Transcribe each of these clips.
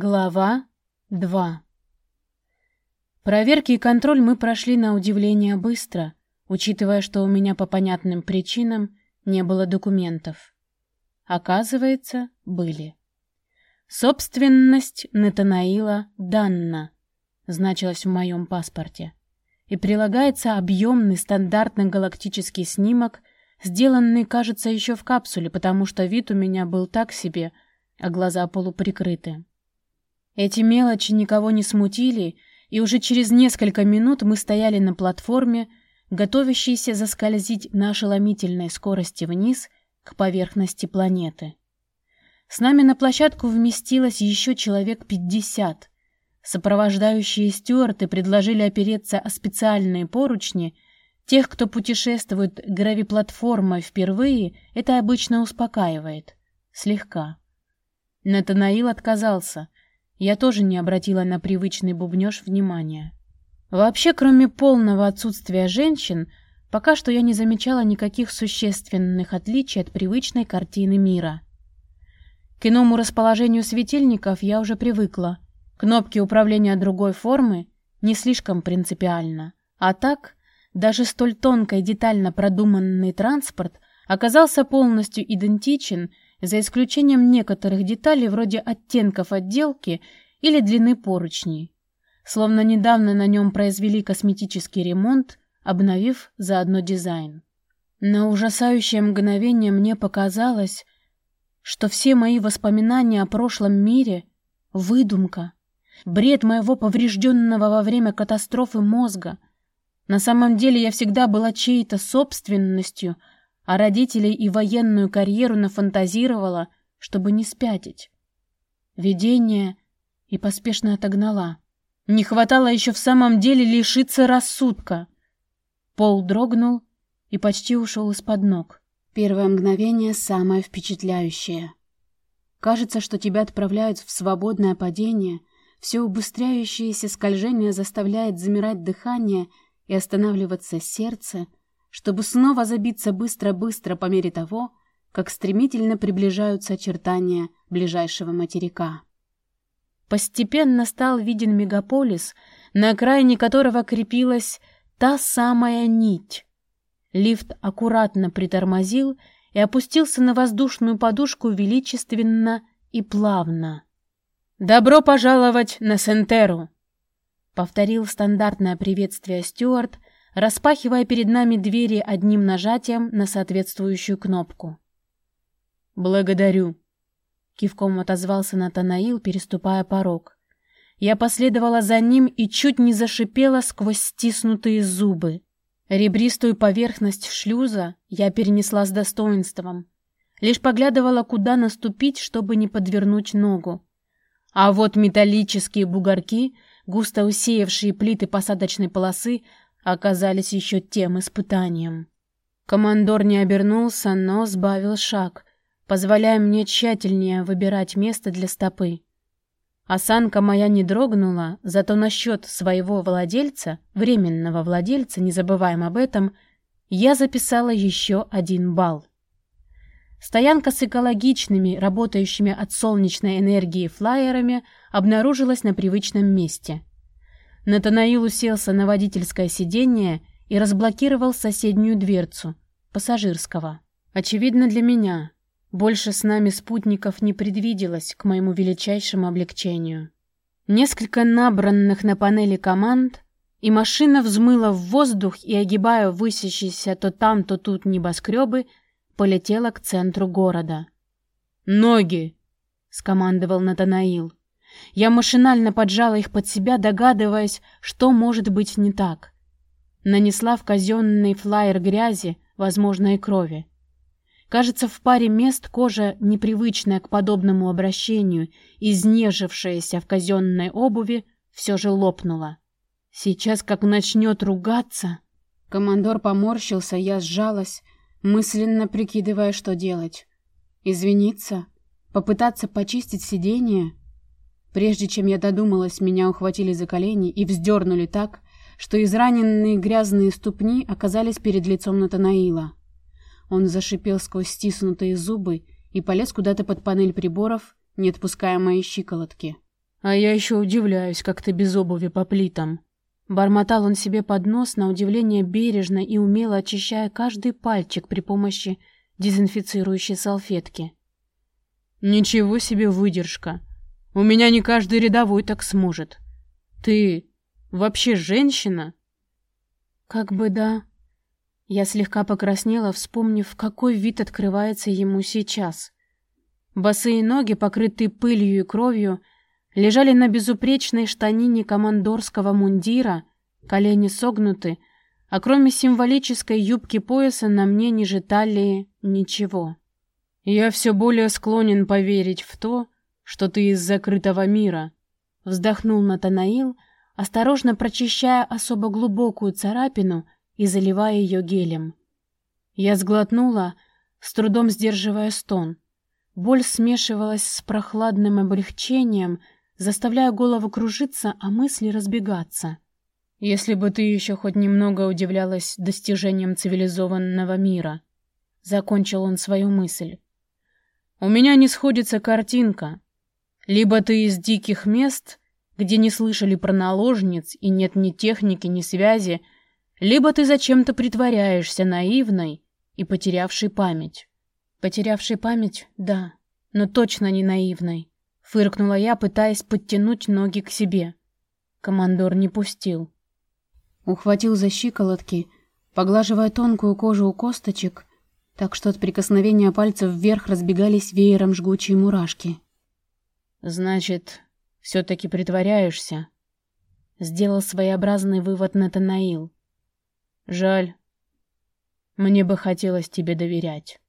Глава 2 Проверки и контроль мы прошли на удивление быстро, учитывая, что у меня по понятным причинам не было документов. Оказывается, были. Собственность Натанаила Данна значилась в моем паспорте. И прилагается объемный стандартный галактический снимок, сделанный, кажется, еще в капсуле, потому что вид у меня был так себе, а глаза полуприкрыты. Эти мелочи никого не смутили, и уже через несколько минут мы стояли на платформе, готовящейся заскользить на ошеломительной скорости вниз к поверхности планеты. С нами на площадку вместилось еще человек пятьдесят. Сопровождающие стюарты предложили опереться о специальные поручни. Тех, кто путешествует гравиплатформой впервые, это обычно успокаивает. Слегка. Натанаил отказался — я тоже не обратила на привычный бубнёж внимания. Вообще, кроме полного отсутствия женщин, пока что я не замечала никаких существенных отличий от привычной картины мира. К иному расположению светильников я уже привыкла. Кнопки управления другой формы не слишком принципиально. А так, даже столь тонко и детально продуманный транспорт оказался полностью идентичен за исключением некоторых деталей вроде оттенков отделки или длины поручней. Словно недавно на нем произвели косметический ремонт, обновив заодно дизайн. На ужасающее мгновение мне показалось, что все мои воспоминания о прошлом мире — выдумка, бред моего поврежденного во время катастрофы мозга. На самом деле я всегда была чьей-то собственностью — а родителей и военную карьеру нафантазировала, чтобы не спятить. Видение и поспешно отогнала. Не хватало еще в самом деле лишиться рассудка. Пол дрогнул и почти ушел из-под ног. Первое мгновение самое впечатляющее. Кажется, что тебя отправляют в свободное падение, все убыстряющееся скольжение заставляет замирать дыхание и останавливаться сердце — чтобы снова забиться быстро-быстро по мере того, как стремительно приближаются очертания ближайшего материка. Постепенно стал виден мегаполис, на окраине которого крепилась та самая нить. Лифт аккуратно притормозил и опустился на воздушную подушку величественно и плавно. «Добро пожаловать на Сентеру!» — повторил стандартное приветствие Стюарт, распахивая перед нами двери одним нажатием на соответствующую кнопку. «Благодарю», — кивком отозвался Натанаил, переступая порог. Я последовала за ним и чуть не зашипела сквозь стиснутые зубы. Ребристую поверхность шлюза я перенесла с достоинством. Лишь поглядывала, куда наступить, чтобы не подвернуть ногу. А вот металлические бугорки, густо усеявшие плиты посадочной полосы, оказались еще тем испытанием. Командор не обернулся, но сбавил шаг, позволяя мне тщательнее выбирать место для стопы. Осанка моя не дрогнула, зато насчет своего владельца, временного владельца, не забываем об этом, я записала еще один балл. Стоянка с экологичными, работающими от солнечной энергии флайерами обнаружилась на привычном месте. Натанаил уселся на водительское сиденье и разблокировал соседнюю дверцу, пассажирского. Очевидно для меня, больше с нами спутников не предвиделось к моему величайшему облегчению. Несколько набранных на панели команд, и машина взмыла в воздух и, огибая высящиеся то там, то тут небоскребы, полетела к центру города. «Ноги!» — скомандовал Натанаил. Я машинально поджала их под себя, догадываясь, что может быть не так. Нанесла в казенный флайер грязи, возможно, и крови. Кажется, в паре мест кожа, непривычная к подобному обращению, изнежившаяся в казенной обуви, все же лопнула. Сейчас как начнет ругаться... Командор поморщился, я сжалась, мысленно прикидывая, что делать. Извиниться? Попытаться почистить сиденье? Прежде чем я додумалась, меня ухватили за колени и вздернули так, что израненные грязные ступни оказались перед лицом Натанаила. Он зашипел сквозь стиснутые зубы и полез куда-то под панель приборов, не отпуская мои щиколотки. А я еще удивляюсь, как ты без обуви по плитам. Бормотал он себе под нос, на удивление бережно и умело очищая каждый пальчик при помощи дезинфицирующей салфетки. «Ничего себе выдержка! У меня не каждый рядовой так сможет. Ты вообще женщина?» «Как бы да». Я слегка покраснела, вспомнив, какой вид открывается ему сейчас. Босые ноги, покрытые пылью и кровью, лежали на безупречной штанине командорского мундира, колени согнуты, а кроме символической юбки пояса на мне ниже талии ничего. Я все более склонен поверить в то, что ты из закрытого мира, вздохнул Натанаил, осторожно прочищая особо глубокую царапину и заливая ее гелем. Я сглотнула, с трудом сдерживая стон. Боль смешивалась с прохладным облегчением, заставляя голову кружиться, а мысли разбегаться. Если бы ты еще хоть немного удивлялась достижениям цивилизованного мира, закончил он свою мысль. У меня не сходится картинка. Либо ты из диких мест, где не слышали про наложниц и нет ни техники, ни связи, либо ты зачем-то притворяешься наивной и потерявшей память. Потерявшей память, да, но точно не наивной. Фыркнула я, пытаясь подтянуть ноги к себе. Командор не пустил. Ухватил за щиколотки, поглаживая тонкую кожу у косточек, так что от прикосновения пальцев вверх разбегались веером жгучие мурашки. «Значит, все-таки притворяешься?» Сделал своеобразный вывод Натанаил. «Жаль. Мне бы хотелось тебе доверять».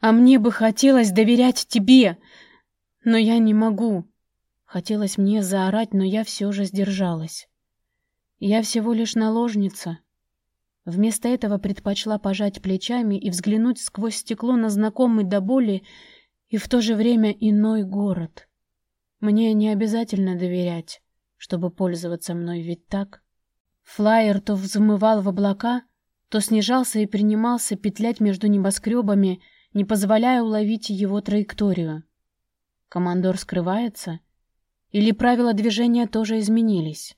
«А мне бы хотелось доверять тебе!» Но я не могу. Хотелось мне заорать, но я все же сдержалась. Я всего лишь наложница. Вместо этого предпочла пожать плечами и взглянуть сквозь стекло на знакомый до боли и в то же время иной город. Мне не обязательно доверять, чтобы пользоваться мной, ведь так? Флайер то взмывал в облака, то снижался и принимался петлять между небоскребами, не позволяя уловить его траекторию. Командор скрывается? Или правила движения тоже изменились?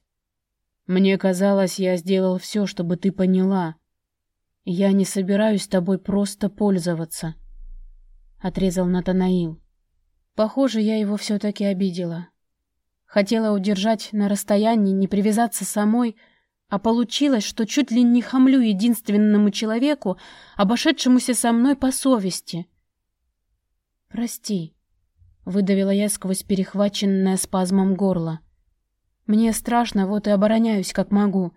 Мне казалось, я сделал все, чтобы ты поняла. Я не собираюсь тобой просто пользоваться. Отрезал Натанаил. Похоже, я его все-таки обидела. Хотела удержать на расстоянии, не привязаться самой, а получилось, что чуть ли не хамлю единственному человеку, обошедшемуся со мной по совести. Прости выдавила я сквозь перехваченное спазмом горло. Мне страшно, вот и обороняюсь, как могу.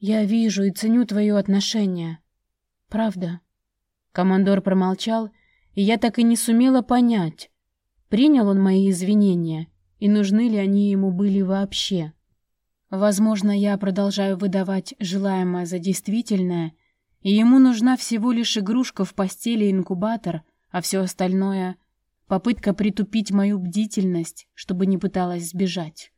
Я вижу и ценю твое отношение. Правда? Командор промолчал, и я так и не сумела понять, принял он мои извинения и нужны ли они ему были вообще. Возможно, я продолжаю выдавать желаемое за действительное, и ему нужна всего лишь игрушка в постели инкубатор, а все остальное Попытка притупить мою бдительность, чтобы не пыталась сбежать.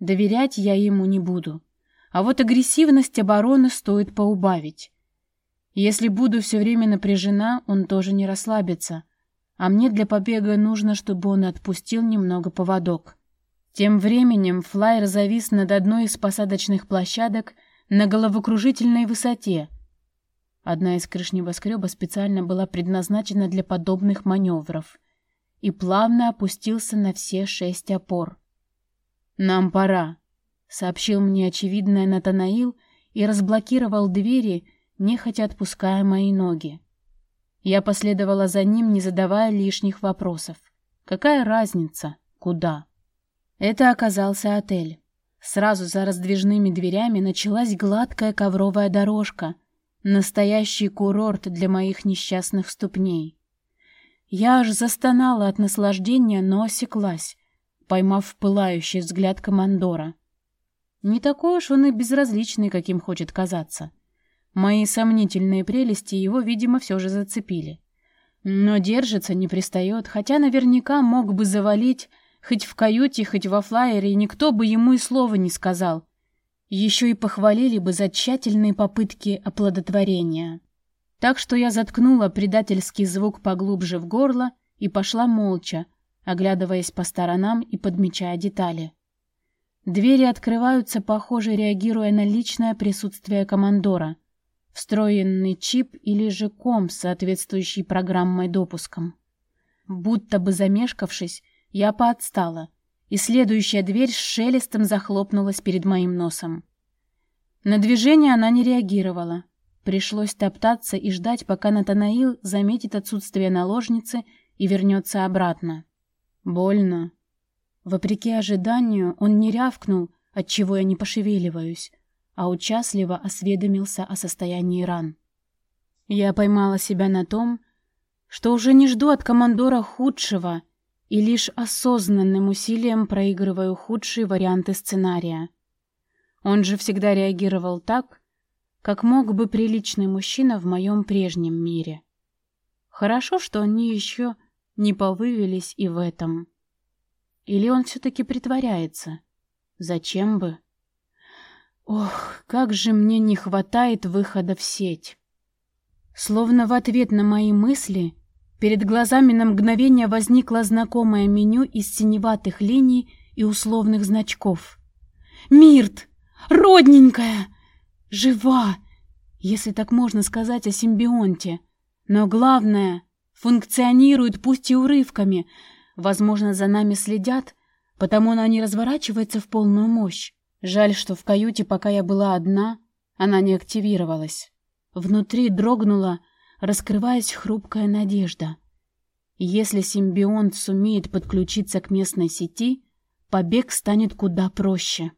Доверять я ему не буду. А вот агрессивность обороны стоит поубавить. Если буду все время напряжена, он тоже не расслабится. А мне для побега нужно, чтобы он отпустил немного поводок. Тем временем флайер завис над одной из посадочных площадок на головокружительной высоте. Одна из крыш небоскреба специально была предназначена для подобных маневров — и плавно опустился на все шесть опор. «Нам пора», — сообщил мне очевидное Натанаил и разблокировал двери, нехотя отпуская мои ноги. Я последовала за ним, не задавая лишних вопросов. Какая разница? Куда? Это оказался отель. Сразу за раздвижными дверями началась гладкая ковровая дорожка, настоящий курорт для моих несчастных ступней. Я аж застонала от наслаждения, но осеклась, поймав пылающий взгляд командора. Не такой уж он и безразличный, каким хочет казаться. Мои сомнительные прелести его, видимо, все же зацепили. Но держится, не пристает, хотя наверняка мог бы завалить хоть в каюте, хоть во флайере, и никто бы ему и слова не сказал. Еще и похвалили бы за тщательные попытки оплодотворения. Так что я заткнула предательский звук поглубже в горло и пошла молча, оглядываясь по сторонам и подмечая детали. Двери открываются, похоже, реагируя на личное присутствие командора, встроенный чип или же ком с соответствующей программой допуском. Будто бы замешкавшись, я поотстала, и следующая дверь с шелестом захлопнулась перед моим носом. На движение она не реагировала. Пришлось топтаться и ждать, пока Натанаил заметит отсутствие наложницы и вернется обратно. Больно. Вопреки ожиданию, он не рявкнул, отчего я не пошевеливаюсь, а участливо осведомился о состоянии ран. Я поймала себя на том, что уже не жду от командора худшего и лишь осознанным усилием проигрываю худшие варианты сценария. Он же всегда реагировал так, как мог бы приличный мужчина в моем прежнем мире. Хорошо, что они еще не повывелись и в этом. Или он все-таки притворяется? Зачем бы? Ох, как же мне не хватает выхода в сеть. Словно в ответ на мои мысли, перед глазами на мгновение возникло знакомое меню из синеватых линий и условных значков. «Мирт! Родненькая! Жива!» Если так можно сказать о симбионте. Но главное, функционирует пусть и урывками. Возможно, за нами следят, потому она не разворачивается в полную мощь. Жаль, что в каюте, пока я была одна, она не активировалась. Внутри дрогнула, раскрываясь хрупкая надежда. Если симбионт сумеет подключиться к местной сети, побег станет куда проще.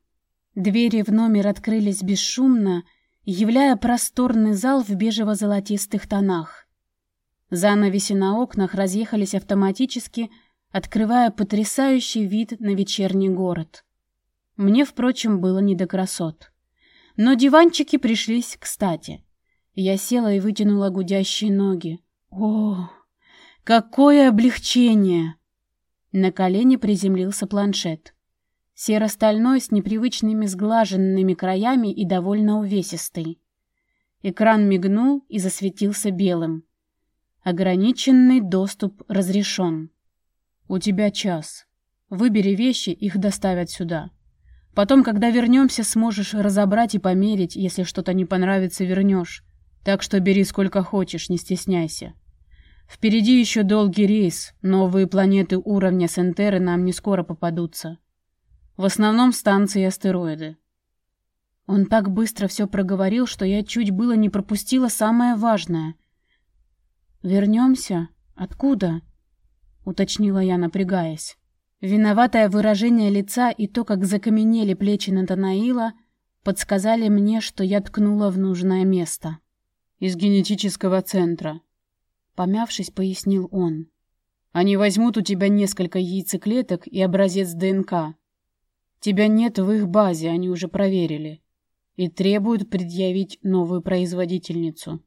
Двери в номер открылись бесшумно, являя просторный зал в бежево-золотистых тонах. Занавеси на окнах разъехались автоматически, открывая потрясающий вид на вечерний город. Мне, впрочем, было не до красот. Но диванчики пришлись кстати. Я села и вытянула гудящие ноги. О, какое облегчение! На колени приземлился планшет. Серо-стальной с непривычными сглаженными краями и довольно увесистый. Экран мигнул и засветился белым. Ограниченный доступ разрешен. «У тебя час. Выбери вещи, их доставят сюда. Потом, когда вернемся, сможешь разобрать и померить, если что-то не понравится, вернешь. Так что бери сколько хочешь, не стесняйся. Впереди еще долгий рейс, новые планеты уровня Сентеры нам не скоро попадутся. В основном станции астероиды. Он так быстро все проговорил, что я чуть было не пропустила самое важное. «Вернемся? Откуда?» — уточнила я, напрягаясь. Виноватое выражение лица и то, как закаменели плечи Натанаила, подсказали мне, что я ткнула в нужное место. «Из генетического центра», — помявшись, пояснил он. «Они возьмут у тебя несколько яйцеклеток и образец ДНК. Тебя нет в их базе, они уже проверили. И требуют предъявить новую производительницу.